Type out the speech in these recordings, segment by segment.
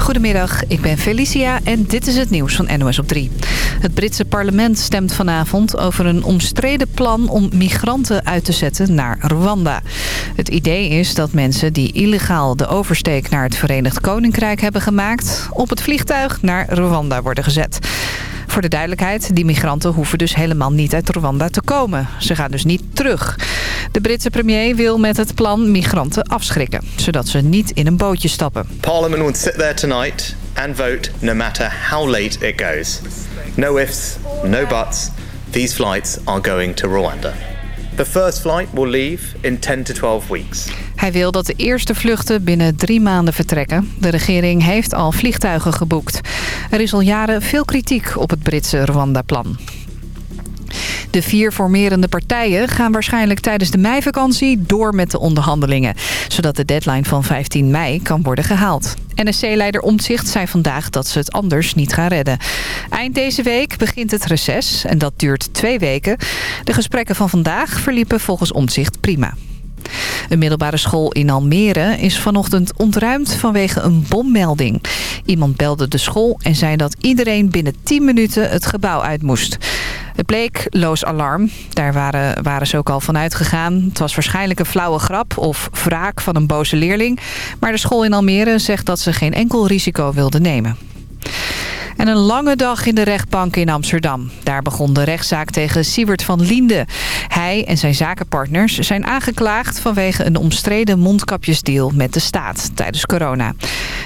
Goedemiddag, ik ben Felicia en dit is het nieuws van NOS op 3. Het Britse parlement stemt vanavond over een omstreden plan om migranten uit te zetten naar Rwanda. Het idee is dat mensen die illegaal de oversteek naar het Verenigd Koninkrijk hebben gemaakt... op het vliegtuig naar Rwanda worden gezet. Voor de duidelijkheid, die migranten hoeven dus helemaal niet uit Rwanda te komen. Ze gaan dus niet terug. De Britse premier wil met het plan migranten afschrikken, zodat ze niet in een bootje stappen. Parliament will sit there tonight and vote no matter how late it goes. No ifs, no buts. These flights are going to Rwanda. The first flight will leave in 10 to 12 weeks. Hij wil dat de eerste vluchten binnen drie maanden vertrekken. De regering heeft al vliegtuigen geboekt. Er is al jaren veel kritiek op het Britse Rwanda-plan. De vier formerende partijen gaan waarschijnlijk tijdens de meivakantie door met de onderhandelingen. Zodat de deadline van 15 mei kan worden gehaald. NSC-leider Omtzigt zei vandaag dat ze het anders niet gaan redden. Eind deze week begint het reces en dat duurt twee weken. De gesprekken van vandaag verliepen volgens Omtzigt prima. Een middelbare school in Almere is vanochtend ontruimd vanwege een bommelding. Iemand belde de school en zei dat iedereen binnen 10 minuten het gebouw uit moest. Het bleek loos alarm. Daar waren, waren ze ook al van uitgegaan. Het was waarschijnlijk een flauwe grap of wraak van een boze leerling. Maar de school in Almere zegt dat ze geen enkel risico wilde nemen. En een lange dag in de rechtbank in Amsterdam. Daar begon de rechtszaak tegen Siebert van Liende. Hij en zijn zakenpartners zijn aangeklaagd vanwege een omstreden mondkapjesdeal met de staat tijdens corona.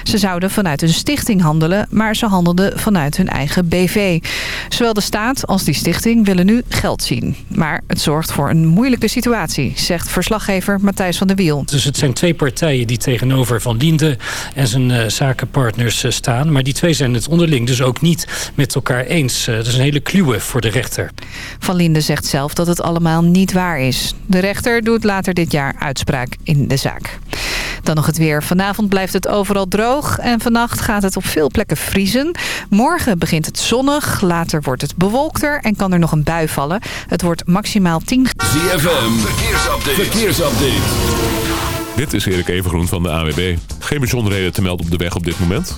Ze zouden vanuit een stichting handelen, maar ze handelden vanuit hun eigen BV. Zowel de staat als die stichting willen nu geld zien. Maar het zorgt voor een moeilijke situatie, zegt verslaggever Matthijs van der Wiel. Dus het zijn twee partijen die tegenover Van Liende en zijn uh, zakenpartners uh, staan. Maar die twee zijn het onderling dus ook niet met elkaar eens. Uh, dat is een hele kluwe voor de rechter. Van Linde zegt zelf dat het allemaal niet waar is. De rechter doet later dit jaar uitspraak in de zaak. Dan nog het weer. Vanavond blijft het overal droog en vannacht gaat het op veel plekken vriezen. Morgen begint het zonnig, later wordt het bewolkter en kan er nog een bui vallen. Het wordt maximaal 10 ZFM, verkeersupdate. verkeersupdate. Dit is Erik Evengroen van de AWB. Geen bijzonderheden te melden op de weg op dit moment.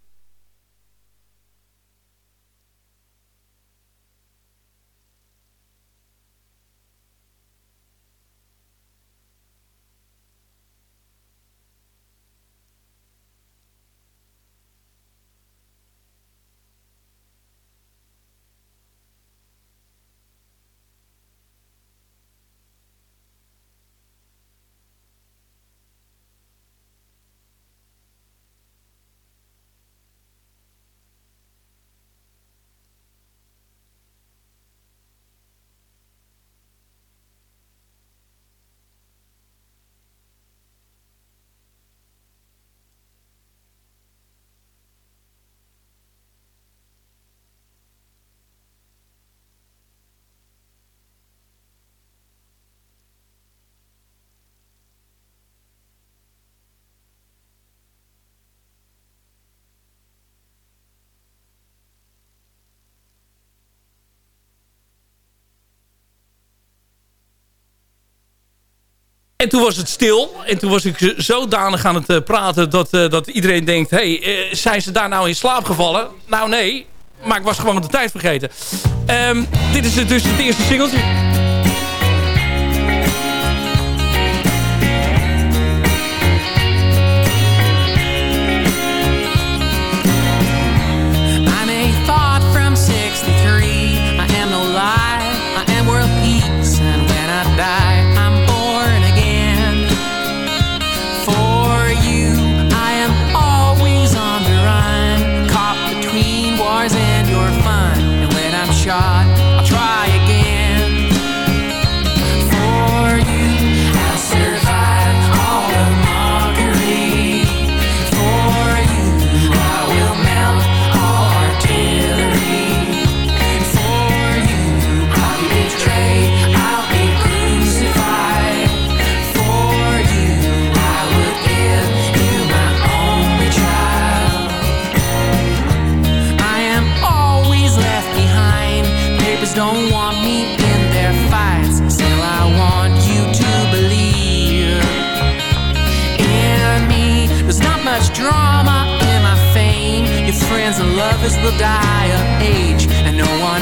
En toen was het stil. En toen was ik zodanig aan het uh, praten dat, uh, dat iedereen denkt... hey, uh, zijn ze daar nou in slaap gevallen? Nou nee, maar ik was gewoon de tijd vergeten. Um, dit is dus het eerste singeltje. Drama in my fame. Your friends and lovers will die of age, and no one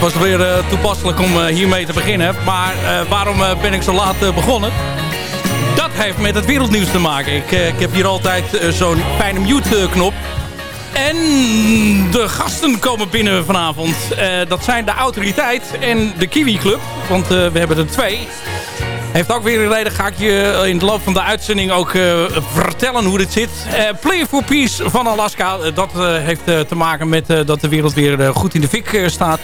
Het was weer eh, toepasselijk om eh, hiermee te beginnen. Maar eh, waarom ben ik zo laat begonnen? Dat heeft met het wereldnieuws te maken. Ik, ik heb hier altijd zo'n fijne mute-knop. En de gasten komen binnen vanavond. Dat zijn de autoriteit en de Kiwi Club. Want we hebben er twee. Heeft ook weer een reden. Ga ik je in de loop van de uitzending ook vertellen hoe dit zit. Play for Peace van Alaska. Dat heeft te maken met dat de wereld weer goed in de fik staat.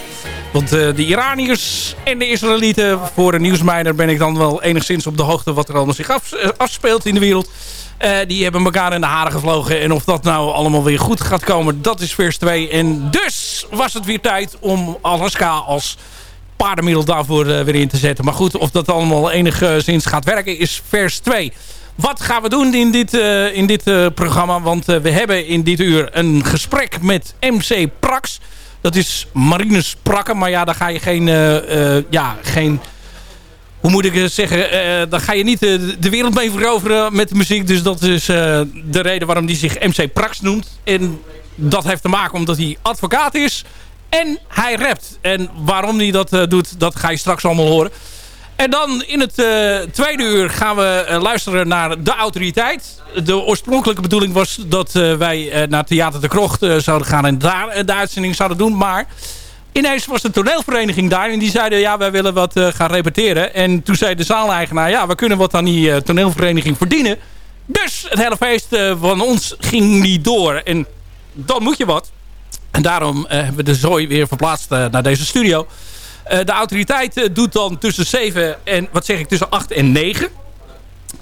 Want eh, de Iraniërs en de Israëlieten... voor een nieuwsmijner ben ik dan wel enigszins op de hoogte... wat er allemaal zich eh, afspeelt in de wereld. Eh, die hebben elkaar in de haren gevlogen. En of dat nou allemaal weer goed gaat komen, dat is vers 2. En dus was het weer tijd om Alaska als paardenmiddel daarvoor weer in te zetten. Maar goed, of dat allemaal enigszins gaat werken is vers 2. Wat gaan we doen in dit, in dit programma? Want we hebben in dit uur een gesprek met MC Prax. Dat is Marinus Prakke. Maar ja, daar ga je geen... eh, eh, ja, geen hoe moet ik het zeggen? eh dan ga je niet de wereld mee veroveren met de muziek. Dus dat is de reden waarom hij zich MC Prax noemt. En dat heeft te maken omdat hij advocaat is. En hij rapt. En waarom hij dat doet, dat ga je straks allemaal horen. En dan in het eh, tweede uur gaan we eh, luisteren naar de autoriteit. De oorspronkelijke bedoeling was dat eh, wij naar Theater de Krocht zouden gaan en daar de uitzending zouden doen. Maar ineens was de toneelvereniging daar en die zeiden ja, wij willen wat gaan repeteren. En toen zei de zaaleigenaar ja, we kunnen wat aan die toneelvereniging verdienen. Dus het hele feest van ons ging niet door. En dan moet je wat. En daarom hebben we de zooi weer verplaatst naar deze studio. Eh, de autoriteit eh, doet dan tussen 7 en, wat zeg ik, tussen 8 en 9.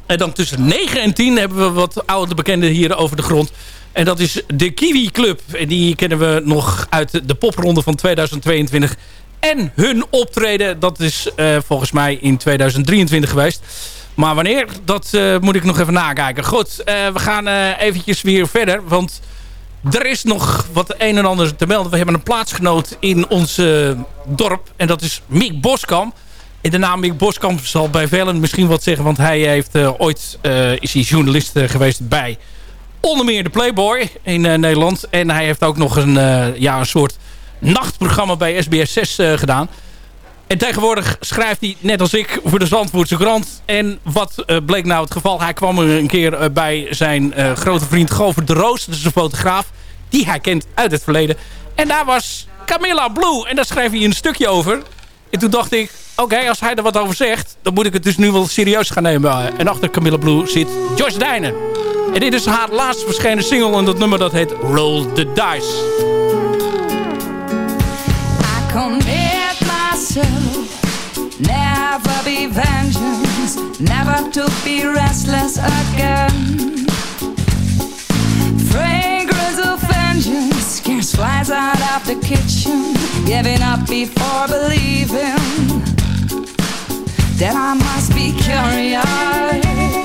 En dan tussen 9 en 10 hebben we wat oude bekenden hier over de grond. En dat is de Kiwi Club. En die kennen we nog uit de popronde van 2022. En hun optreden, dat is eh, volgens mij in 2023 geweest. Maar wanneer, dat moet ik nog even nakijken. Goed, we gaan eventjes weer verder. Want er is nog wat een en ander te melden. We hebben een plaatsgenoot in ons eh, dorp. En dat is Mick Boskamp. En de naam Mick Boskamp zal bij velen misschien wat zeggen. Want hij heeft eh, ooit eh, is hij journalist geweest bij onder meer de Playboy in Nederland. En hij heeft ook nog een, ja, een soort nachtprogramma bij SBS 6 eh, gedaan. En tegenwoordig schrijft hij, net als ik, voor de Zandvoortse krant. En wat eh, bleek nou het geval? Hij kwam er een keer eh, bij zijn eh, grote vriend Govert de Roos. Dat is een fotograaf die hij kent uit het verleden. En daar was Camilla Blue. En daar schreef hij een stukje over. En toen dacht ik, oké, als hij er wat over zegt... dan moet ik het dus nu wel serieus gaan nemen. En achter Camilla Blue zit Joyce Dijnen. En dit is haar laatst verschenen single. En dat nummer dat heet Roll the Dice. Never be vengeance, never to be restless again. Fragrance of vengeance scarce flies out of the kitchen, giving up before believing that I must be curious.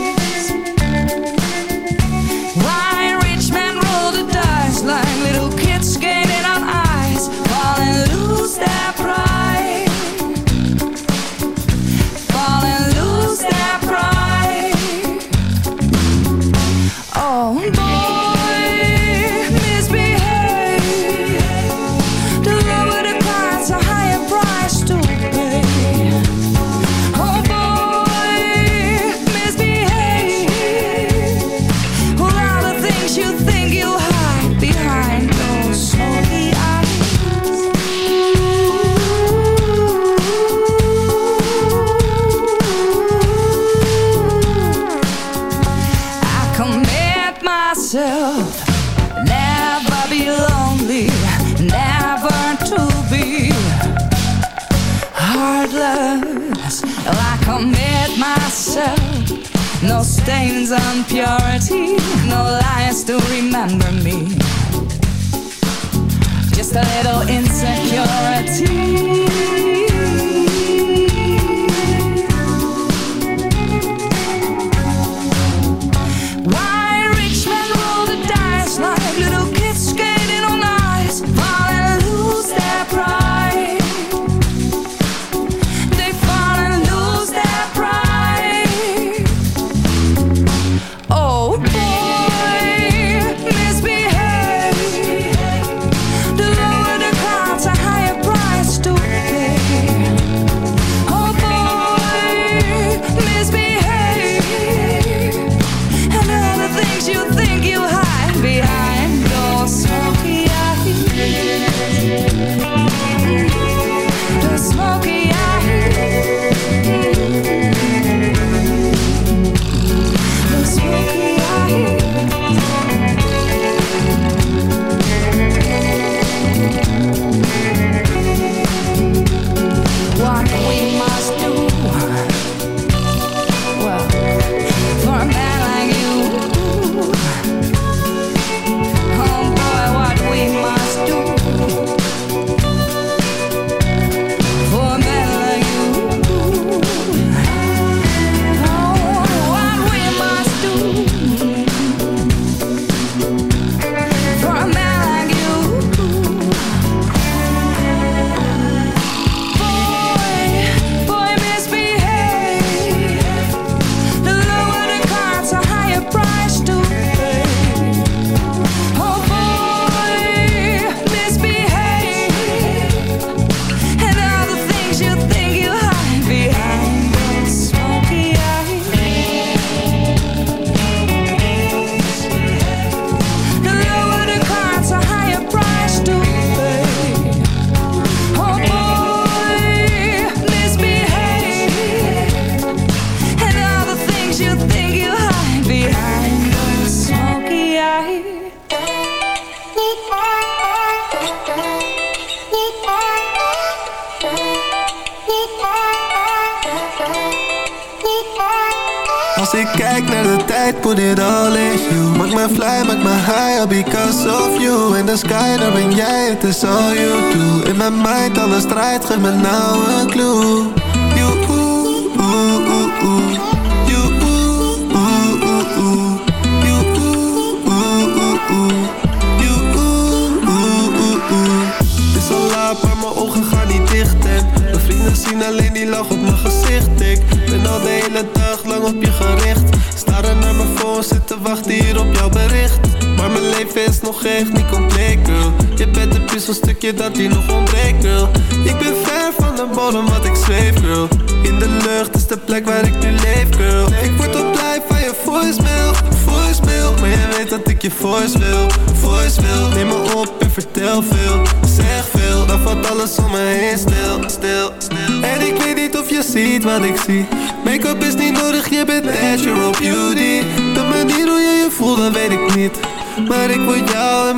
commit myself. No stains on purity No lies to remember me. Just a little insecurity.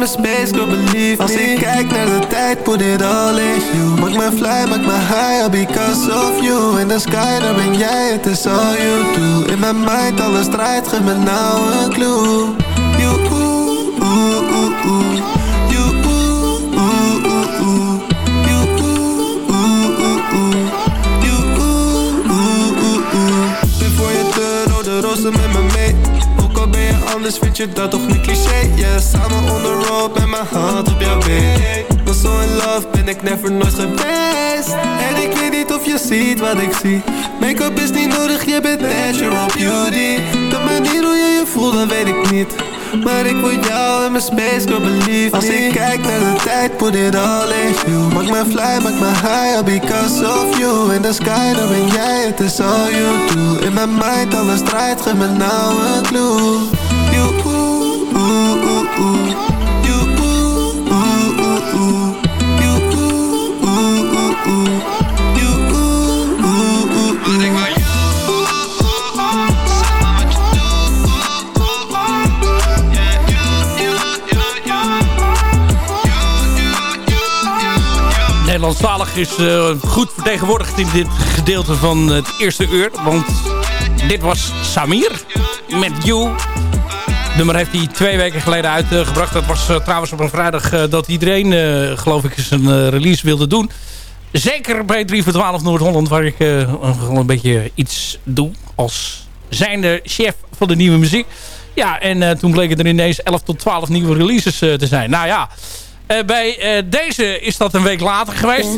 Mijn space, girl, believe Als ik kijk naar de tijd, put it all in you. Maak me fly, maak me high, all because of you. In the sky, daar ben jij, het is all you do. In mijn mind, alles draait, geef me nou een clue anders, vind je dat toch niet cliché? Yeah, samen on the road, met mijn hand op jouw been Was zo in love, ben ik never nooit geweest. En ik weet niet of je ziet wat ik zie. Make-up is niet nodig, je bent natural beauty. De manier hoe je je voelt, dat weet ik niet. Maar ik word jou in mijn space, girl, believe Als ik kijk naar de tijd, put it all in you. Maak me fly, maak me high, all because of you. In the sky, daar ben jij, het is all you do. In mijn mind, alles draait, geef me nou een clue Nederlandstalig is eh, goed vertegenwoordigd in dit gedeelte van het eerste uur. Want dit was Samir met You. Nummer heeft hij twee weken geleden uitgebracht. Dat was eh, trouwens op een vrijdag eh, dat iedereen, eh, geloof ik, zijn release wilde doen. Zeker bij 3 voor 12 Noord-Holland, waar ik gewoon een beetje iets doe als zijnde chef van de nieuwe muziek. Ja, en toen bleken er ineens 11 tot 12 nieuwe releases te zijn. Nou ja, bij deze is dat een week later geweest.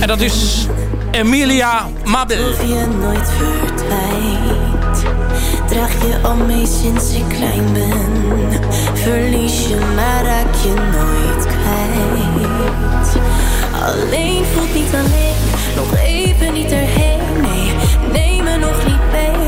En dat is Emilia Mabel. Nooit verdwijnt. Draag je al mee sinds ik klein ben. Verlies je, maar raak je nooit kwijt. Alleen voelt niet alleen, nog even niet erheen. Nee, neem me nog niet mee.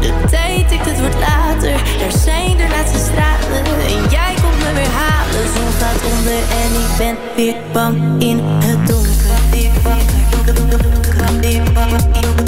De tijd tikt, het wordt later. Er zijn de laatste stralen. En jij komt me weer halen. Zon gaat onder en ik ben weer bang in het donker. Weer bang het donker. Hoor je stem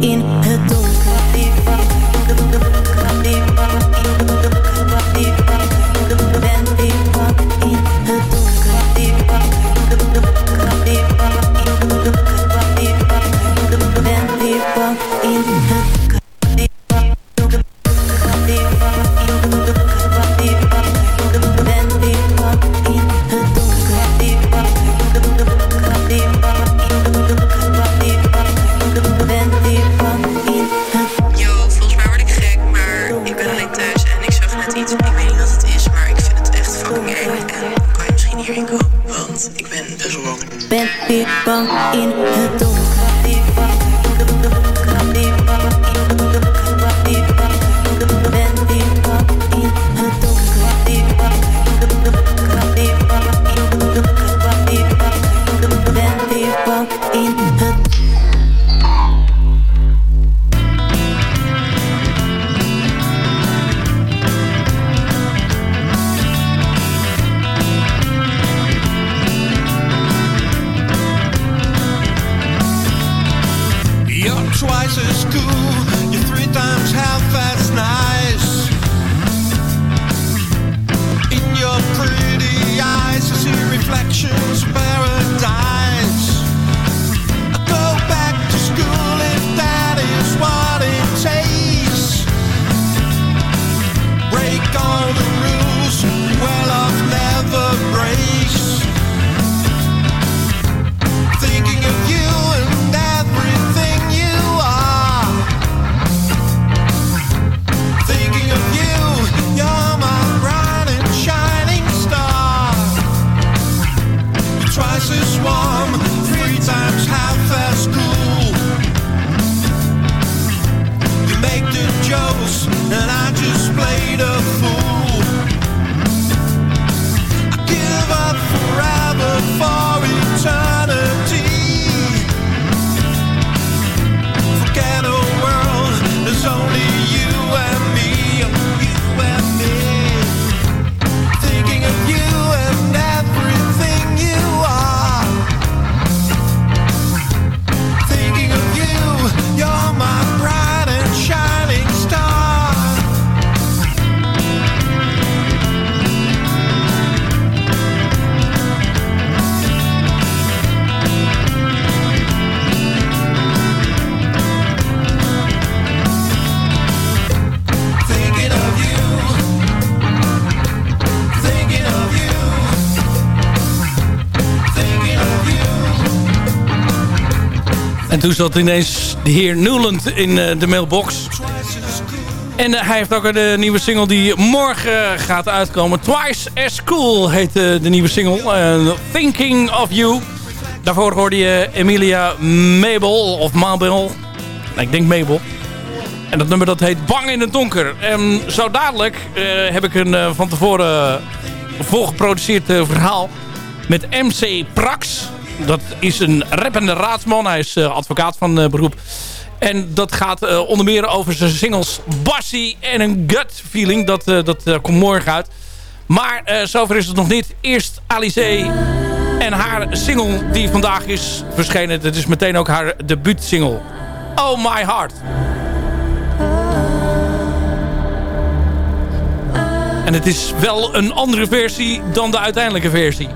in het donker. Ik ben wel bang. Ben weer bang in het donker. Toen zat ineens de heer Newland in eh, de mailbox. En eh, hij heeft ook eh, nieuwe single die morgen gaat uitkomen. Twice as Cool heet eh, de nieuwe single. Thinking of You. Daarvoor hoorde je Emilia Mabel of Mabel. Ik denk Mabel. En dat nummer dat heet Bang in het Donker. En zo dadelijk heb ik een van tevoren volgeproduceerd verhaal met MC Prax. Dat is een rappende raadsman. Hij is eh, advocaat van eh, beroep. En dat gaat eh, onder meer over zijn singles Bassie en een gut feeling. Dat, dat komt morgen uit. Maar zover is het nog niet. Eerst Alice en haar single die vandaag is verschenen. Dat is meteen ook haar debuutsingle. Oh My Heart. En het is wel een andere versie dan de uiteindelijke versie.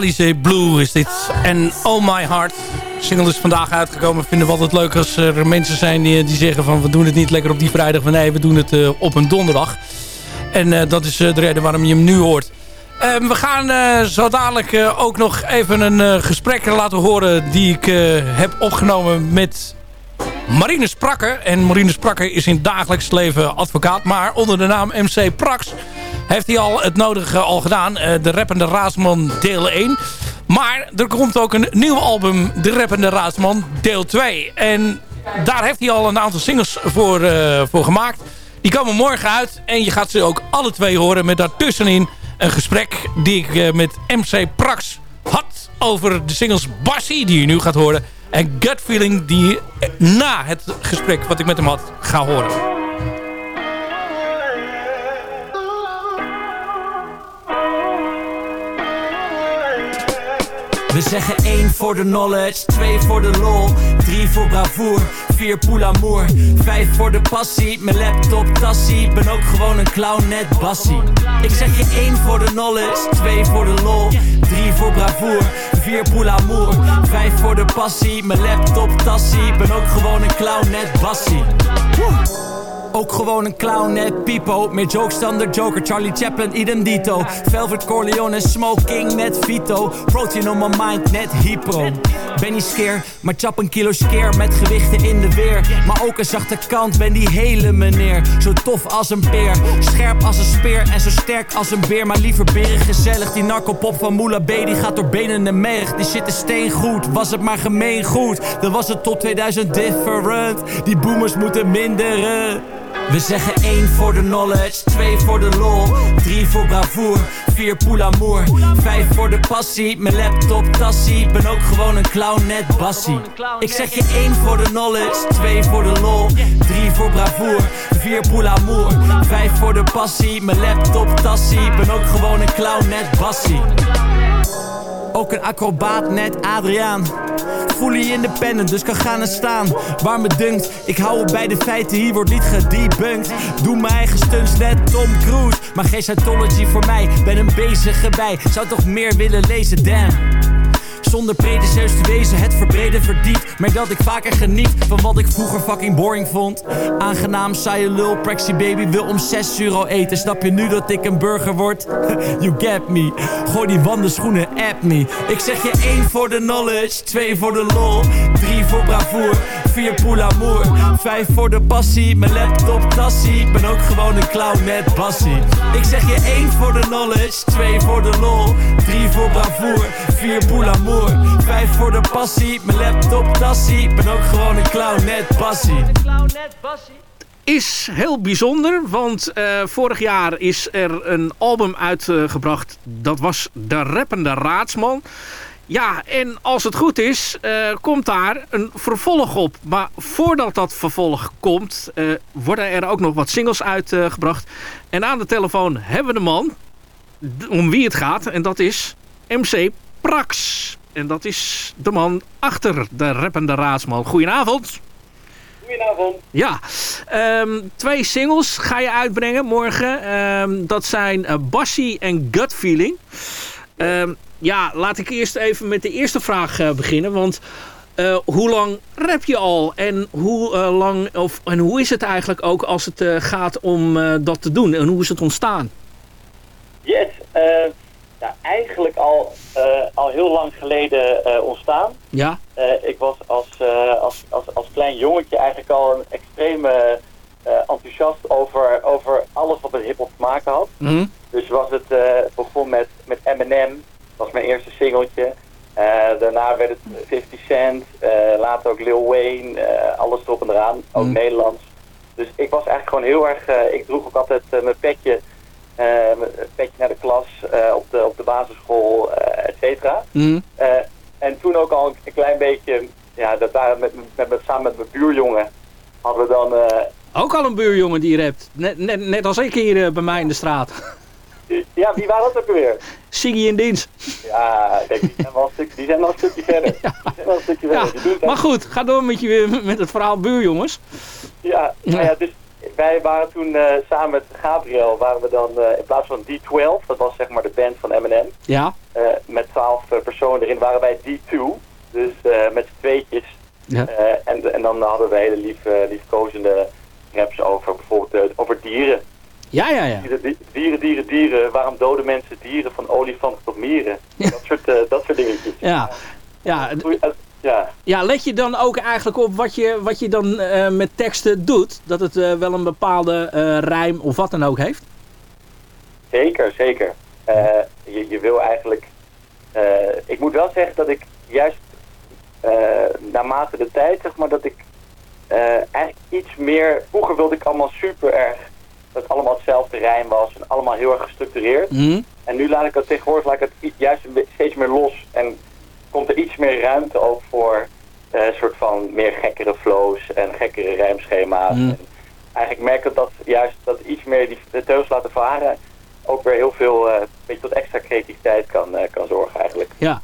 Alize Blue is dit. En Oh My Heart. De single is vandaag uitgekomen. Vinden we altijd leuk als er mensen zijn die, die zeggen van... we doen het niet lekker op die vrijdag. Maar nee, we doen het uh, op een donderdag. En uh, dat is uh, de reden waarom je hem nu hoort. Ehm, we gaan uh, zo dadelijk ook nog even een gesprek laten horen... die ik heb opgenomen met Marine Sprakker. En Marine Sprakker is in dagelijks leven advocaat. Maar onder de naam MC Prax heeft hij al het nodige al gedaan. de Rappende Raadsman deel 1. Maar er komt ook een nieuw album, De Rappende Raadsman deel 2. En daar heeft hij al een aantal singles voor, voor gemaakt. Die komen morgen uit. En je gaat ze ook alle twee horen met daartussenin een gesprek die ik uh, met MC Prax had over de singles Bassie, die je nu gaat horen. En Gut Feeling, die na het gesprek wat ik met hem had, ga horen. We zeggen 1 voor de knowledge, 2 voor de lol, 3 voor bravoer, 4 pour l'amour, 5 voor de passie, mijn laptop tassie, ben ook gewoon een clown net bassie. Ik zeg je 1 voor de knowledge, 2 voor de lol, 3 voor bravoer, 4 pour l'amour, 5 voor de passie, mijn laptop tassie, ben ook gewoon een clown net bassie. Ook gewoon een clown net Pipo. Meer jokes dan de Joker Charlie Chaplin, idem dito. Velvet Corleone, smoking net Vito. Protein on my mind, net hypo. Ben niet skeer, maar chap een kilo skeer Met gewichten in de weer. Maar ook een zachte kant, ben die hele meneer. Zo tof als een peer. Scherp als een speer en zo sterk als een beer. Maar liever beren gezellig. Die narcopop van Moula B Die gaat door benen en merg. Die zit steen goed, was het maar gemeen goed Dan was het tot 2000 different. Die boomers moeten minderen we zeggen 1 voor de knowledge, 2 voor de lol, 3 voor bravoer, 4 pour l'amour, 5 voor de passie, mijn laptop tassie, ben ook gewoon een clown net bassie. Ik zeg je 1 voor de knowledge, 2 voor de lol, 3 voor bravoer, 4 pour l'amour, 5 voor de passie, mijn laptop tassie, ben ook gewoon een clown net bassie. Ook een acrobaat net Adriaan. Fully independent, dus kan gaan en staan. Waar me dunkt, ik hou op bij de feiten Hier wordt niet gedebunked. Doe mijn eigen stunts net Tom Cruise. Maar geen Scientology voor mij Ben een bezige bij. Zou toch meer willen lezen, damn zonder predeceus te wezen, het verbreden verdiept. Merk dat ik vaker geniet van wat ik vroeger fucking boring vond. Aangenaam, saaie lul, Prexy baby wil om 6 euro eten. Snap je nu dat ik een burger word? you get me. Gooi die wandelschoenen, app me. Ik zeg je 1 voor de knowledge, 2 voor de lol 3 voor bravoer, 4 pour l'amour 5 voor de passie, mijn laptop tassie. Ben ook gewoon een clown met bassie. Ik zeg je 1 voor de knowledge, 2 voor de lol 3 voor bravoer, 4 pour l'amour 5 voor de passie, mijn laptop tassie. Ben ook gewoon een clown net bassie. Is heel bijzonder, want uh, vorig jaar is er een album uitgebracht. Dat was De Rappende Raadsman. Ja, en als het goed is, uh, komt daar een vervolg op. Maar voordat dat vervolg komt, uh, worden er ook nog wat singles uitgebracht. en aan de telefoon hebben we de man om wie het gaat. En dat is MC Prax. En dat is de man achter de rappende raadsman. Goedenavond. Goedenavond. Ja, um, twee singles ga je uitbrengen morgen. Um, dat zijn uh, Bassie en Gut Feeling. Um, ja, laat ik eerst even met de eerste vraag uh, beginnen. Want uh, hoe lang rap je al? En hoe, uh, lang, of, en hoe is het eigenlijk ook als het gaat om dat te doen? En hoe is het ontstaan? Yes, ja, eigenlijk al, al heel lang geleden ontstaan. Ja. Ik was als, als, als, als klein jongetje eigenlijk al een extreme enthousiast over, over alles wat met hiphop te maken had. Mm -hmm. Dus was het, begon met, met Eminem, was mijn eerste singeltje. daarna werd het 50 Cent, later ook Lil Wayne, alles erop en eraan, ook mm. Nederlands. Dus ik was eigenlijk gewoon heel erg, ik droeg ook altijd mijn petje uh, een beetje naar de klas uh, op, de, op de basisschool, uh, et cetera. Mm. en toen ook al een klein beetje, ja, dat daar met, met, met, samen met mijn buurjongen hadden we dan... ook al een buurjongen die rapt, net, net, net als ik hier bij mij in de straat. ja, wie waren dat ook weer? Siggy en Dins. Ja, kijk, die, zijn wel een stuk, die zijn een stukje verder. Ja. Die zijn wel een stukje verder. Ja. Maar goed, ga door met, je, met het verhaal buurjongens. Ja, nou ja, dus wij waren toen eh, samen met Gabriel, waren we dan eh, in plaats van D12, dat was zeg maar de band van Eminem, Ja. eh, met 12 eh, personen erin, waren wij D2. Dus met z'n tweetjes. Ja. En, en dan hadden we hele lief, liefkozende raps over bijvoorbeeld over dieren. Ja, ja, ja. Dieren, di- dieren, dieren, dieren. Waarom doden mensen dieren van olifanten tot mieren? Dat, soort, eh, dat soort dingetjes. Ja. Ja, d- Ja, ja, let je dan ook eigenlijk op wat je, wat je dan eh, met teksten doet? Dat het eh, wel een bepaalde eh, rijm of wat dan ook heeft? zeker, zeker. Eh, je, je wil eigenlijk... eh, ik moet wel zeggen dat ik juist eh, naarmate de tijd, zeg maar, dat ik eh, eigenlijk iets meer... Vroeger wilde ik allemaal super erg dat het allemaal hetzelfde rijm was en allemaal heel erg gestructureerd. Mhm. En nu laat ik het tegenwoordig laat ik het juist steeds meer los. En komt er iets meer ruimte ook voor eh, een soort van meer gekkere flows en gekkere rijmschema's. Mhm. En eigenlijk merk ik dat juist dat iets meer die de teugels laten varen ook weer heel veel een beetje tot extra creativiteit kan, eh, kan zorgen eigenlijk. Ja.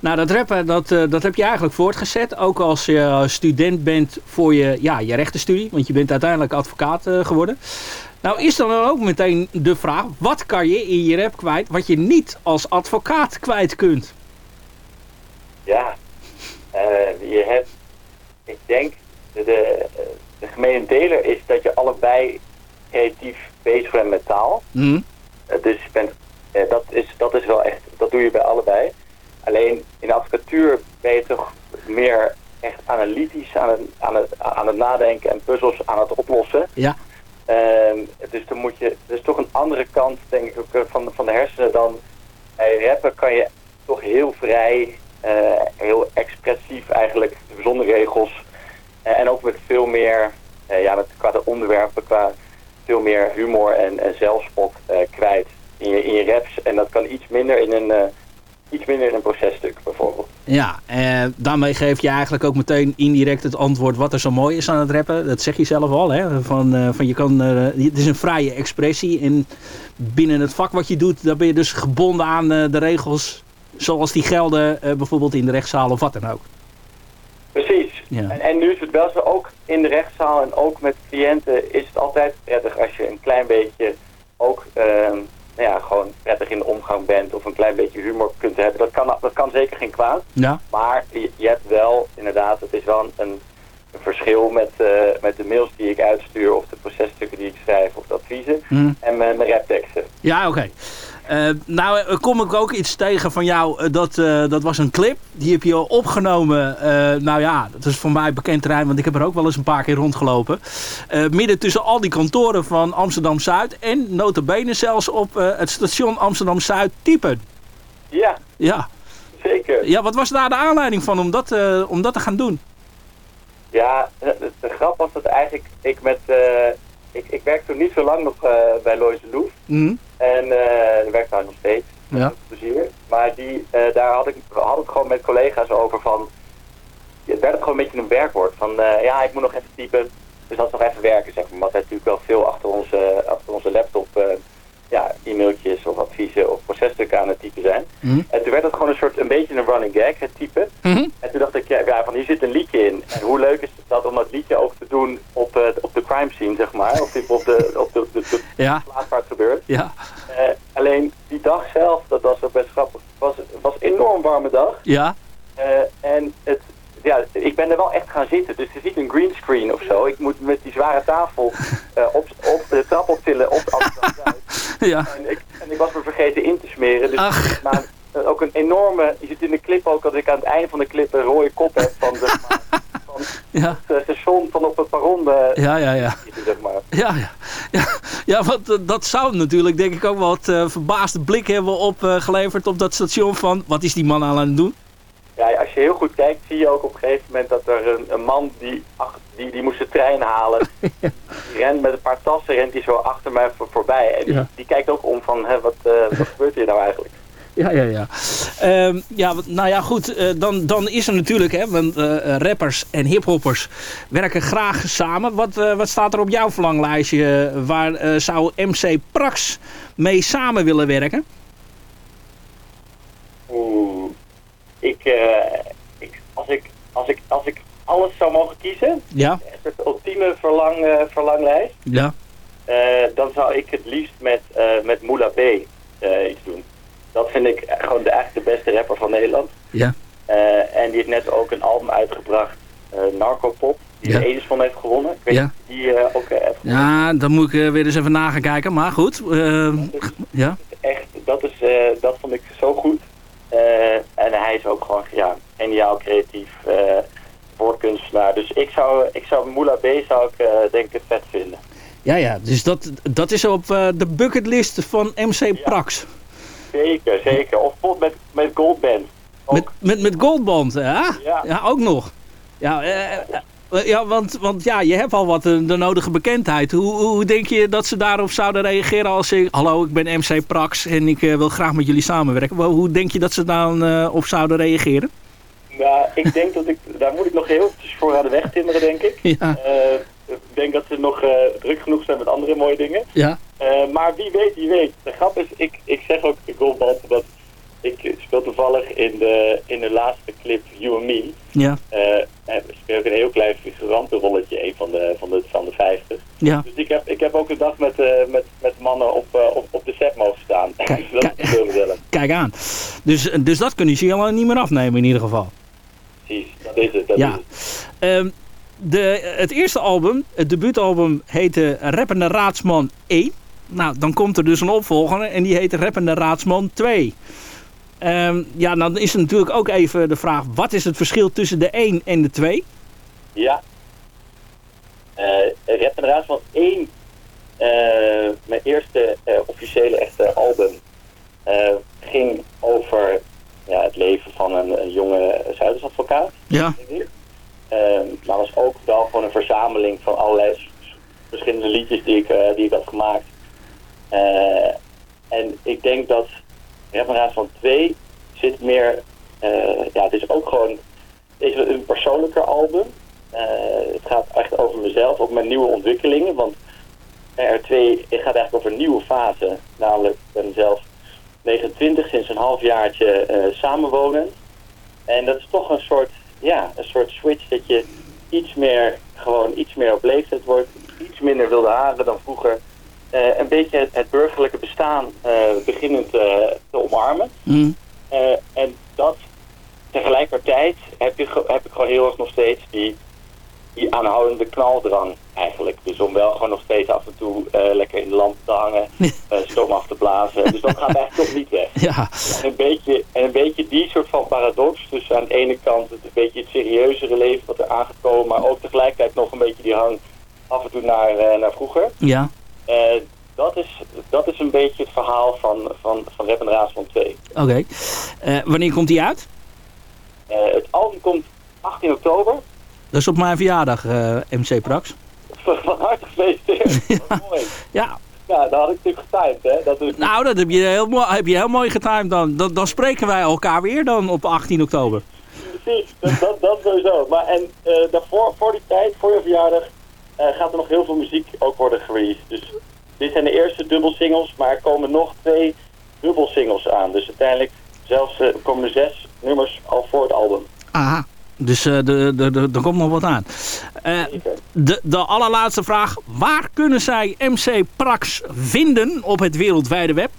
Nou, dat rappen, dat, dat heb je eigenlijk voortgezet. Ook als je student bent voor je, ja, je rechtenstudie. Want je bent uiteindelijk advocaat geworden. Nou is dan ook meteen de vraag. Wat kan je in je rap kwijt wat je niet als advocaat kwijt kunt? Ja, eh, je hebt, ik denk, de, de, gemene deler is dat je allebei creatief bezig bent met taal. Mhm. Eh, dus je bent, eh, dat, is, dat is wel echt, dat doe je bij allebei. Alleen in de advocatuur ben je toch meer echt analytisch aan het, aan het, aan het nadenken en puzzels aan het oplossen. Ja. Ehm, dus dan moet je, is toch een andere kant, denk ik, ook, eh, van, van de hersenen dan bij rappen kan je toch heel vrij, eh, heel expressief eigenlijk, zonder regels. Eh, en ook met veel meer, ja, met, qua de onderwerpen, qua veel meer humor en, en zelfspot kwijt in je, in je raps. En dat kan iets minder in een, iets minder in een processtuk bijvoorbeeld. Ja, eh, daarmee geef je eigenlijk ook meteen indirect het antwoord wat er zo mooi is aan het rappen. Dat zeg je zelf al, hè? Van, eh, van je kan, eh, het is een vrije expressie. En binnen het vak wat je doet, daar ben je dus gebonden aan eh, de regels zoals die gelden bijvoorbeeld in de rechtszaal of wat dan ook. Precies. Ja. En, en nu is het wel zo, ook in de rechtszaal en ook met cliënten is het altijd prettig als je een klein beetje ook ehm, ja, gewoon prettig in de omgang bent of een klein beetje humor kunt hebben. Dat kan, dat kan zeker geen kwaad. Ja. Maar je, je hebt wel, inderdaad, het is wel een, een verschil met, eh, met de mails die ik uitstuur of de processtukken die ik schrijf of de adviezen Mhm. en mijn, mijn rapteksten. Ja, oké. Eh, nou, eh, kom ik ook iets tegen van jou. eh, dat, dat was een clip. Die heb je opgenomen. eh, nou ja, dat is voor mij bekend terrein. Want ik heb er ook wel eens een paar keer rondgelopen. Midden tussen al die kantoren van Amsterdam-Zuid. En notabene zelfs op het station Amsterdam-Zuid typen. Ja, Ja. zeker. ja, wat was daar de aanleiding van om dat, om dat te gaan doen? Ja, de, de- de grap was dat eigenlijk ik met... eh, ik, ik werk toen niet zo lang nog eh, bij Lois Loef. Mhm. En eh ik werk daar nog steeds. Ja. plezier. Maar die, eh, daar had ik, hadden het gewoon met collega's over van... Het werd gewoon een beetje een werkwoord. Van eh, ja, ik moet nog even typen. Dus dat is nog even werken, zeg maar. Want wij natuurlijk wel veel achter onze, achter onze laptop... ja, e-mailtjes of adviezen of processtukken aan het typen zijn. Mhm. En toen werd het gewoon een soort, een beetje een running gag, het typen. Mhm. En toen dacht ik, ja, ja, van hier zit een liedje in. En hoe leuk is het dat om dat liedje ook te doen op, eh, op de crime scene, zeg maar. Op, die, op, de, op de, de, de Ja. plaats waar het gebeurt. Ja. Eh, alleen die dag zelf, dat was ook best grappig, was, was een enorm warme dag. Ja. Eh, en het, ja, ik ben er wel echt gaan zitten. Dus is niet een greenscreen of zo. Ik moet met die zware tafel eh, op, op de trap optillen op Amsterdam Ja. En ik, en ik was me vergeten in te smeren. Dus Ach. na, eh, ook een enorme, je ziet in de clip ook dat ik aan het einde van de clip een rode kop heb van, maar, van Ja. het eh, station van op het perron. Ja, ja, ja. zeg maar. Ja, ja. ja, ja want dat zou natuurlijk denk ik ook wel wat eh, verbaasde blik hebben opgeleverd op dat station van wat is die man aan het doen? Ja, als je heel goed kijkt, zie je ook op een gegeven moment dat er een, een man die, ach, die, die moest de trein halen. Die rent met een paar tassen, rent die zo achter mij voor, voorbij. En die, Ja. die kijkt ook om van, hè, wat, eh, wat gebeurt hier nou eigenlijk? Ja, ja, ja. Ehm, ja, nou ja, goed. eh, dan, dan is er natuurlijk, hè, want eh, rappers en hiphoppers werken graag samen. Wat, wat staat er op jouw verlanglijstje? Waar zou MC Prax mee samen willen werken? Oeh, ik, eh, ik, als ik, als ik, als ik alles zou mogen kiezen, Ja, echt het ultieme verlang, eh, verlanglijst, ja. eh, dan zou ik het liefst met, eh met Moula B eh, iets doen. Dat vind ik gewoon de, eigenlijk de beste rapper van Nederland. Ja. Eh, en die heeft net ook een album uitgebracht, eh Narcopop, die Ja. de Edison heeft gewonnen. Ik weet Ja. die eh, ook eh, heeft Ja, dan moet ik eh, weer eens even na gaan kijken. Maar goed, eh, ja. echt, dat, is, eh, dat vond ik zo goed. Eh, en hij is ook gewoon ja, geniaal creatief eh woordkunstenaar. Dus ik zou, ik zou Moula B zou ik, eh, denk ik het vet vinden. Ja, ja, dus dat, dat is op de bucketlist van MC Prax. Zeker, zeker. Of bijvoorbeeld met, met Goldband. Met, met, met Goldband, ja? Ja. Ja, ook nog. Ja, eh, ja want, want ja, je hebt al wat eh, de nodige bekendheid. Hoe, hoe denk je dat ze daarop zouden reageren als ik... Hallo, ik ben MC Prax en ik eh, wil graag met jullie samenwerken. Hoe denk je dat ze daar eh, op zouden reageren? Nou, ik denk dat ik, daar moet ik nog heel eventjes voor aan de weg timmeren, denk ik. Ja. Eh, ik denk dat ze nog eh, druk genoeg zijn met andere mooie dingen. Ja. Eh, maar wie weet, wie weet. De grap is, ik, ik zeg ook Goldband, dat ik speel toevallig in de, in de laatste clip You and Me. Ja. Eh, en ik speel ook een heel klein figurantenrolletje, een van de, van de, van de 50. Ja. Dus ik heb, ik heb ook een dag met, eh, met, met mannen op, eh, op, op de set mogen staan. dus dat is gezellig. Kijk aan. Dus, dus dat kunnen ze helemaal niet meer afnemen in ieder geval. Precies, dat is het. Dat Ja. Ehm, de, het eerste album, het debuutalbum, heette Rappende Raadsman 1. Nou, dan komt er dus een opvolger en die heet Rappende Raadsman 2. Ehm, ja, dan is er natuurlijk ook even de vraag, wat is het verschil tussen de 1 en de 2? Ja. Rap en de Raad van één, eh, mijn eerste eh, officiële echte album, ging over ja, het leven van een, een jonge Zuidersadvocaat. Ja. Eh, maar was ook wel gewoon een verzameling van allerlei verschillende liedjes die ik, die ik had gemaakt. En ik denk dat Rap en Raad van 2 zit meer, eh, ja, het is ook gewoon is een persoonlijker album. Eh, het gaat echt over mezelf, ook mijn nieuwe ontwikkelingen. Want R2 het gaat eigenlijk over een nieuwe fase. Namelijk, ik ben zelf 29, sinds een halfjaartje eh samenwonen. En dat is toch een soort, ja, een soort switch dat je iets meer, gewoon iets meer op leeftijd wordt. Iets minder wilde haren dan vroeger. Eh, een beetje het, het burgerlijke bestaan eh beginnend eh, te omarmen. Eh, en dat tegelijkertijd heb, je, heb ik gewoon heel erg nog steeds die, die aanhoudende knaldrang eigenlijk. Dus om wel gewoon nog steeds af en toe lekker in de lamp te hangen, stoom af te blazen. Dus dat gaat eigenlijk toch niet weg. Ja. En een, beetje, en een beetje die soort van paradox. Dus aan de ene kant het een beetje het serieuzere leven wat er aangekomen, maar ook tegelijkertijd nog een beetje die hang af en toe naar, naar vroeger. Ja. Eh, dat, is, dat is een beetje het verhaal van, van, van Rap en Raas van 2. Oké. Eh, wanneer komt die uit? Eh, het album komt 18 oktober. Dat is op mijn verjaardag, MC Prax. Van harte gefeliciteerd. Wat mooi. Ja. Ja, dat had ik natuurlijk getimed, hè. Dat is... Nou, dat heb je heel, mooi- heb je heel mooi getimed dan. dan. Dan spreken wij elkaar weer dan op 18 oktober. Precies, dat, dat, dat sowieso. Maar en daarvoor, voor die tijd, voor je verjaardag, gaat er nog heel veel muziek ook worden gereleased. Dus dit zijn de eerste dubbelsingles, maar er komen nog twee dubbelsingles aan. Dus uiteindelijk zelfs eh, komen er zes nummers al voor het album. Aha. Dus eh, de, de, de, er komt nog wat aan. Eh, de, de allerlaatste vraag. Waar kunnen zij MC Prax vinden op het wereldwijde web?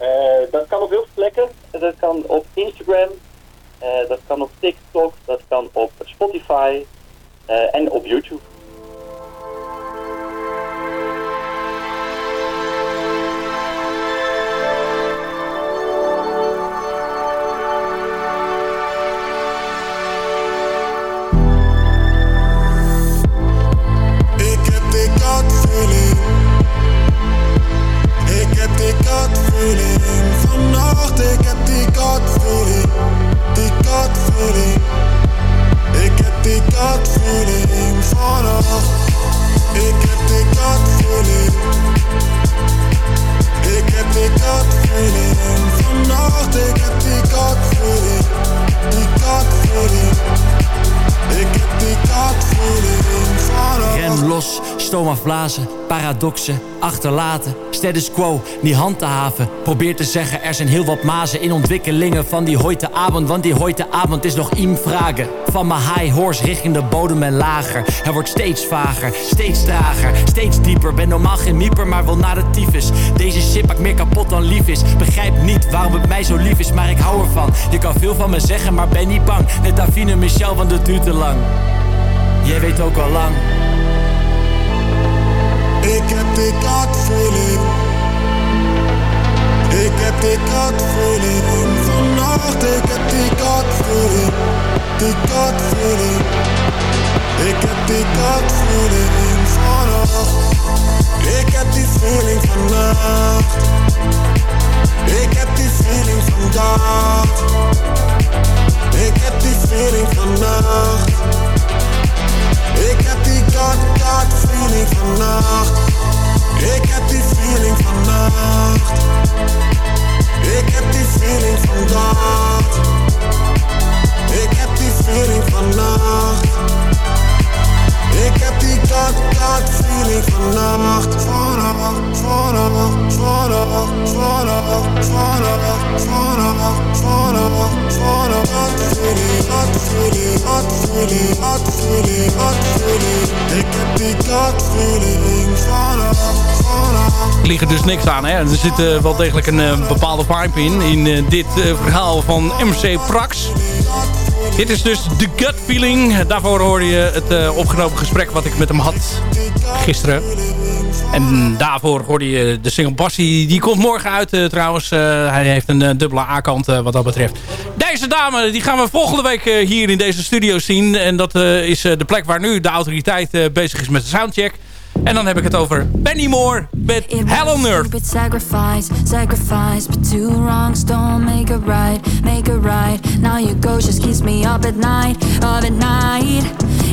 Eh, dat kan op heel veel plekken. Dat kan op Instagram, eh, dat kan op TikTok, dat kan op Spotify eh, en op YouTube. Feeling. Ik heb die gut feeling. Vannacht. Ik heb die gut feeling. Ik heb feeling. Ik heb die gut feeling. Die gut feeling. Ik heb die gut feeling. Vannacht. Rem los, stoom afblazen, paradoxen, achterlaten. status quo niet handhaven. Probeer te zeggen, er zijn heel wat mazen in ontwikkelingen van die hoite avond. Want die hoite avond is nog iem vragen. Van mijn high horse richting de bodem en lager. Er wordt steeds vager, steeds trager, steeds dieper. Ben normaal geen mieper, maar wil naar de tyfus. Deze shit maakt meer kapot dan lief is. Begrijp niet waarom het mij zo lief is, maar ik hou ervan. Je kan veel van me zeggen, maar ben niet bang. Net Davine Michel, want het duurt te lang. Jij weet ook al lang. Heb die gut feeling. Ik heb die gut feeling. Vannacht, ik heb die gut feeling. Die gut feeling. Ik heb die gut feeling. Vannacht. Ik heb die feeling vannacht. Ik heb die feeling vandaag. Ik heb die feeling vannacht. Ik heb die god, god feeling vannacht. Dus niks aan. Hè? Er zit eh, wel degelijk een eh, bepaalde vibe in. In eh, dit verhaal van MC Prax. Dit is dus de gut feeling. Daarvoor hoorde je het opgenomen gesprek wat ik met hem had gisteren. En daarvoor hoorde je de single Bassie. Die komt morgen uit trouwens. Hij heeft een dubbele A-kant wat dat betreft. Deze dame die gaan we volgende week hier in deze studio zien. En dat is de plek waar nu de autoriteit bezig is met de soundcheck. En dan heb ik het over Benny Moore met Hell on Earth. Sacrifice, sacrifice, but two wrongs don't make it right, make it right. Now your ghost just keeps me up at night, up at night.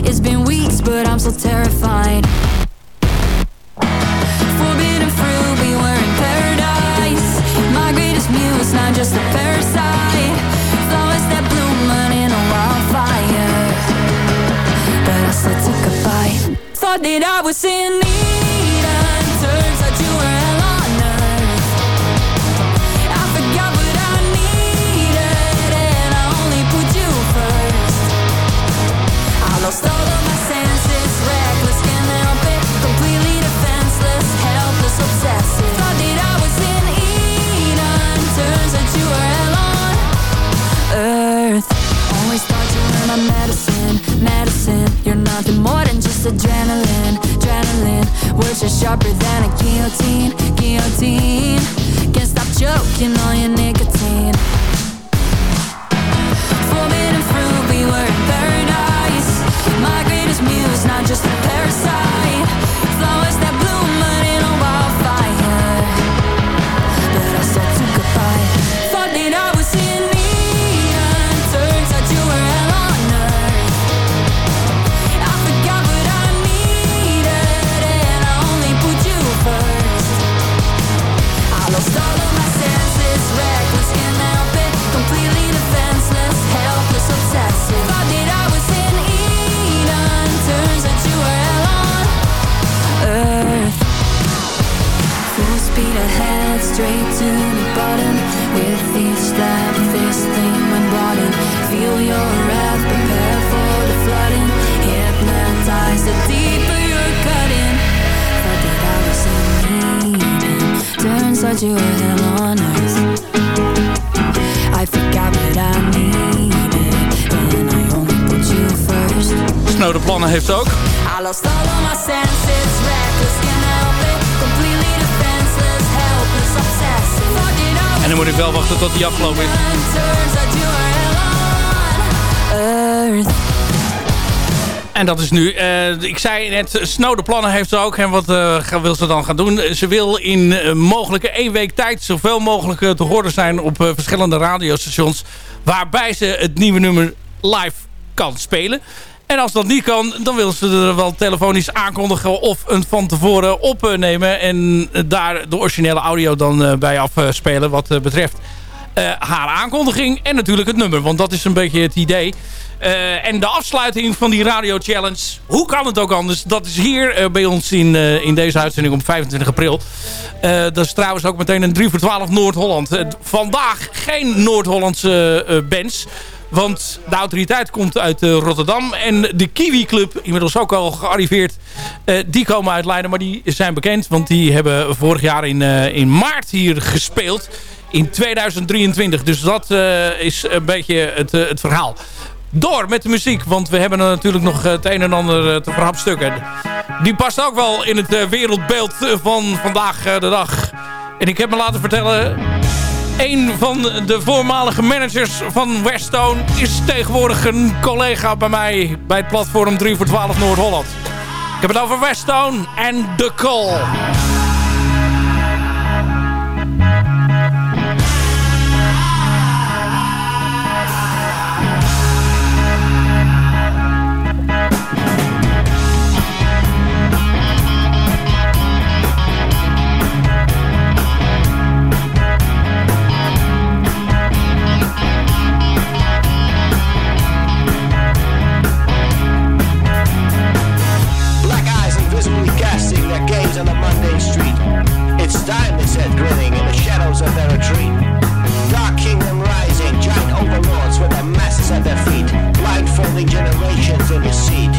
It's been weeks, but I'm still terrified. Forbidden fruit, we were in paradise. My greatest muse, not just a parasite. That I was in Eden. Just adrenaline, adrenaline. Words are sharper than a guillotine, guillotine. Can't stop choking on your nicotine. Forbidden fruit, we were in paradise. My greatest muse, not just a parasite. Ahead, straight to the bottom. With each step, this thing went rotten. Feel your wrath, prepare for the flooding. Hypnotized, the deeper you're cutting. Thought that I was in Eden. Turns out you were hell on earth. I forgot what I needed, and I only put you first. Snode plannen heeft ook. I lost all En dan moet ik wel wachten tot die afgelopen is. En dat is nu, eh, ik zei net, snode plannen heeft ze ook. En wat eh, wil ze dan gaan doen? Ze wil in eh, mogelijke één week tijd zoveel mogelijk te horen zijn op verschillende radiostations. Waarbij ze het nieuwe nummer live kan spelen. En als dat niet kan, dan wil ze er wel telefonisch aankondigen of een van tevoren opnemen. En daar de originele audio dan eh, bij afspelen wat eh, betreft eh, haar aankondiging en natuurlijk het nummer. Want dat is een beetje het idee. En de afsluiting van die Radio Challenge, hoe kan het ook anders? Dat is hier bij ons in, in deze uitzending op 25 april. Dat is trouwens ook meteen een 3 voor 12 Noord-Holland. Vandaag geen Noord-Hollandse bands. Want de autoriteit komt uit eh, Rotterdam. En de Kiwi Club, inmiddels ook al gearriveerd, eh, die komen uit Leiden. Maar die zijn bekend, want die hebben vorig jaar in, eh, in maart hier gespeeld. In 2023. Dus dat is een beetje het, het verhaal. Door met de muziek, want we hebben er natuurlijk nog het een en ander te verhapstukken. Die past ook wel in het wereldbeeld van vandaag de dag. En ik heb me laten vertellen... Een van de voormalige managers van Westone is tegenwoordig een collega bij mij bij het platform 3 voor 12 Noord-Holland. Ik heb het over Westone en The Call. It's time, they said, grinning in the shadows of their retreat. Dark kingdom rising, giant overlords with the masses at their feet, blindfolding generations in deceit. We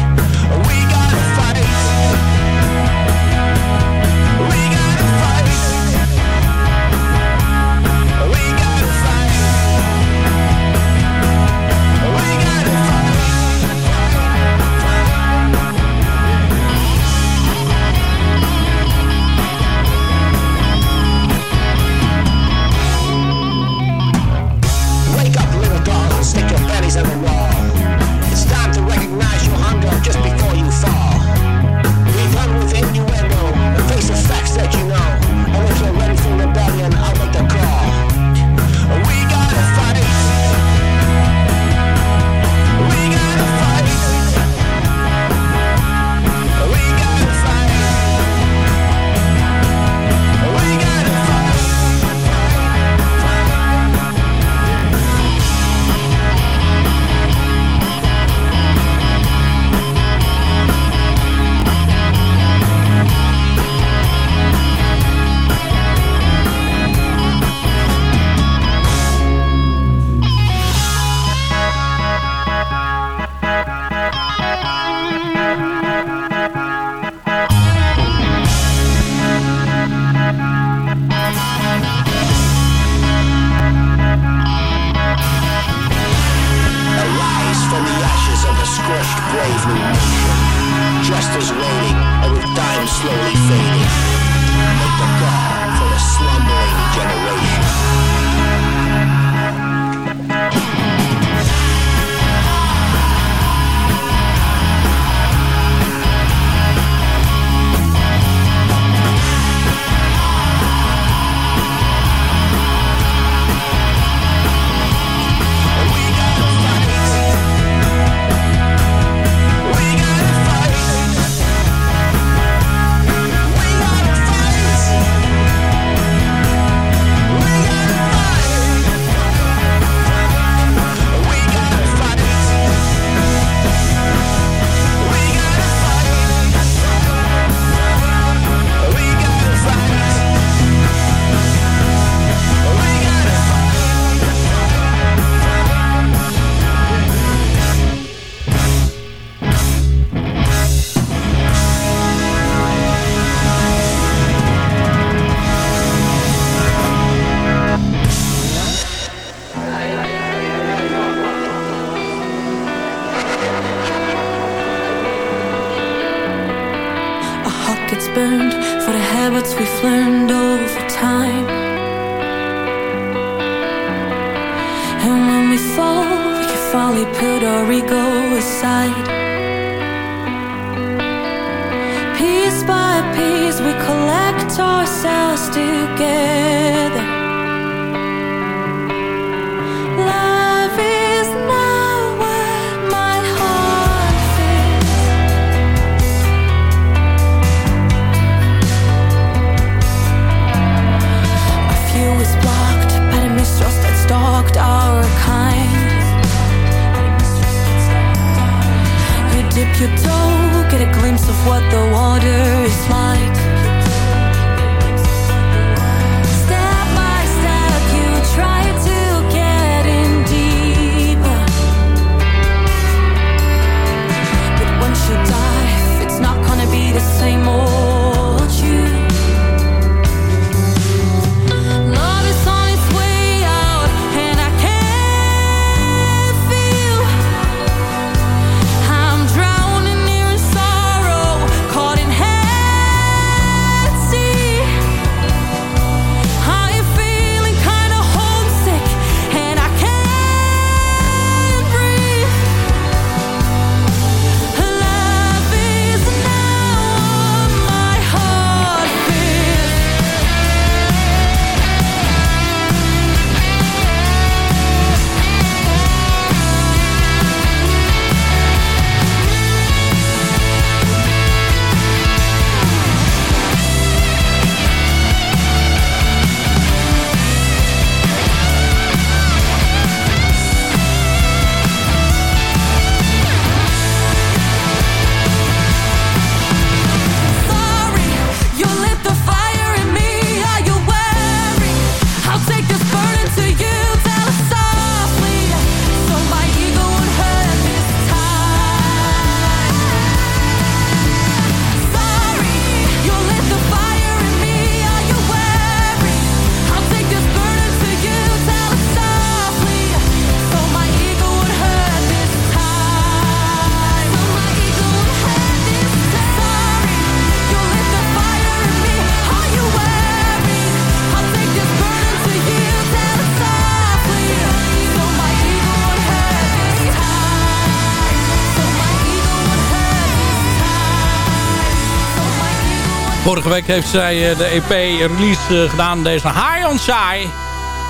Vorige week heeft zij eh, de EP-release eh, gedaan, deze High on Shy.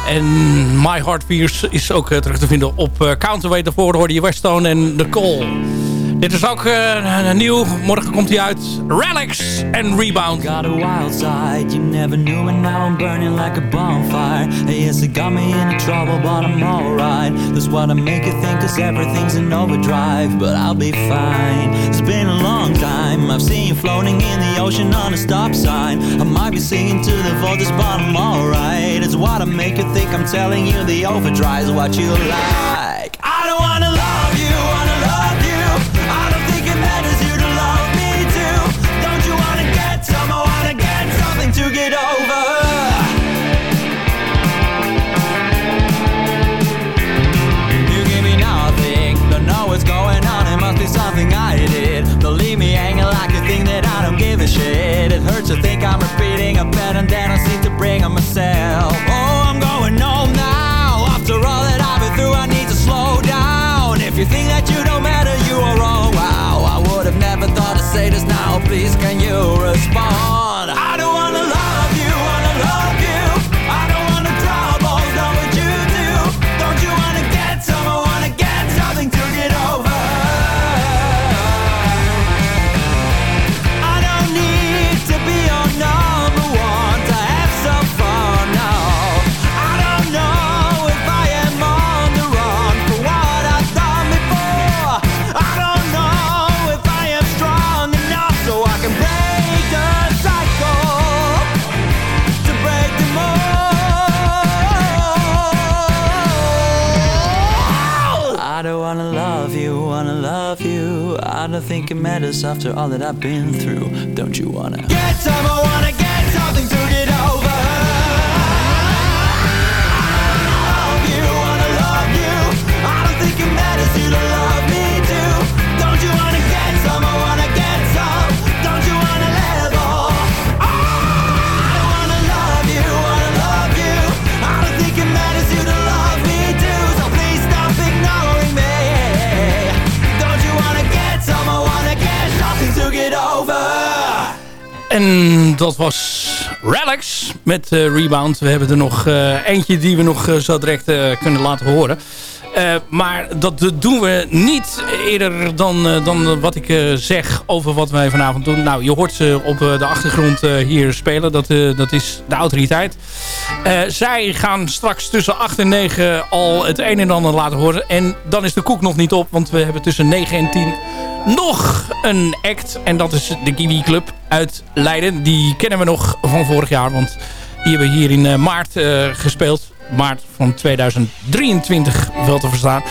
En My Heart Fears is ook eh, terug te vinden op Counterweight. Daarvoor hoorde je Westone en The Call. Dit is ook eh, nieuw. Morgen komt hij uit. Relics en Rebound. Got a wild side. You never knew and now I'm burning like a bonfire. Yes, it got me into trouble but I'm alright. That's what I make you think cause everything's in overdrive. But I'll be fine. It's been a long time. I've seen you floating in the ocean on a stop sign. I might be singing to the voltage but I'm alright. It's what I make you think. I'm telling you the overdrive's what you like to think I'm repeating a pattern that I seem to bring on myself. Oh, I'm going home now. After all that I've been through, I need to slow down. If you think that you don't matter, you are wrong. Wow, I would have never thought to say this now. Please, can you respond? Matters after all that I've been through. Don't you wanna Get some, En dat was Relics met eh, Rebound. We hebben er nog eh, eentje die we nog eh, zo direct kunnen laten horen. Eh, maar dat doen we niet eerder dan, eh, dan wat ik eh, zeg over wat wij vanavond doen. Nou, je hoort ze op de achtergrond hier spelen. Dat, dat is de autoriteit. Zij gaan straks tussen 8 en 9 al het een en ander laten horen. En dan is de koek nog niet op, want we hebben tussen 9 en 10 nog een act. En dat is de Kiwi Club uit Leiden. Die kennen we nog van vorig jaar, want die hebben hier in maart gespeeld. Maart van 2023 wel te verstaan.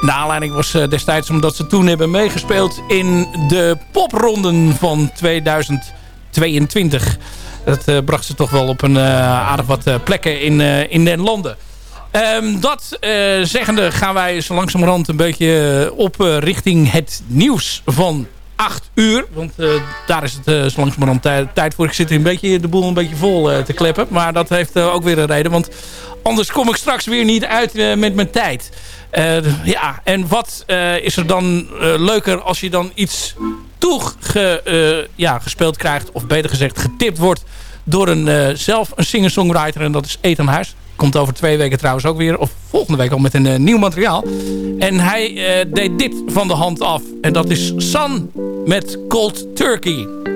De aanleiding was eh, destijds omdat ze toen hebben meegespeeld in de popronden van 2022. Dat eh, bracht ze toch wel op een eh, aardig wat plekken in, in den landen. Ehm, dat eh, zeggende gaan wij zo langzamerhand een beetje op richting het nieuws van 8 uur. Want daar is het uh, zo langzamerhand tij- tijd voor. Ik zit een beetje de boel een beetje vol te kleppen. Maar dat heeft ook weer een reden. Want anders kom ik straks weer niet uit eh, met mijn tijd. Eh, ja, en wat eh, is er dan leuker als je dan iets toege, eh, ja, gespeeld krijgt. Of beter gezegd getipt wordt door een, zelf een singer-songwriter. En dat is Ethan Huis. Komt over twee weken trouwens ook weer. Of volgende week al met een nieuw materiaal. En hij deed dit van de hand af. En dat is San met Cold Turkey.